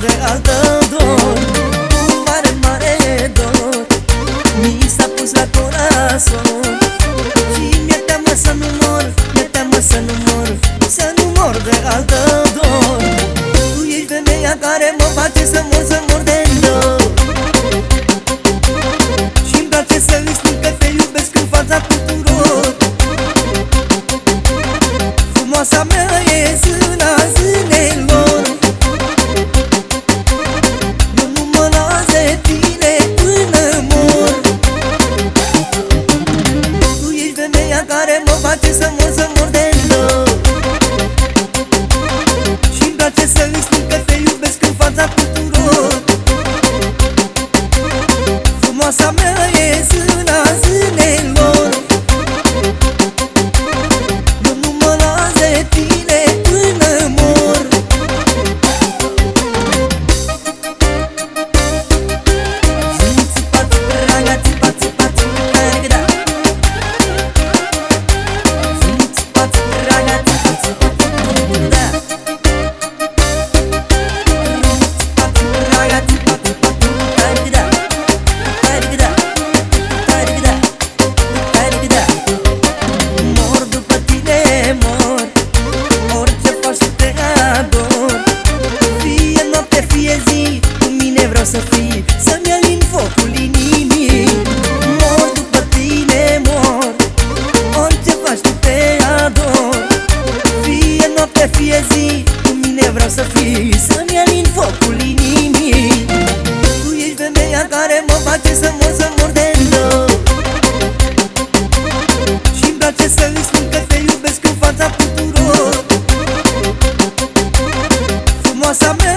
de altă dor. Cu mare, mare dor. Mi s-a pus la corazon. Și mi-e teamă să nu mor Mi-e teamă să nu mor Să nu mor de altă dor. Tu ești femeia care mă face să mor, să mor de dor Și-mi place să-i spun că te iubesc în fața tuturor. Frumoasa mea e zi mii Cu mine vreau să fii Să-mi alin focul inimii. Tu ești femeia care mă face să mă să mor de Și-mi place să îi spun că te iubesc în fața tuturor. Frumoasa mea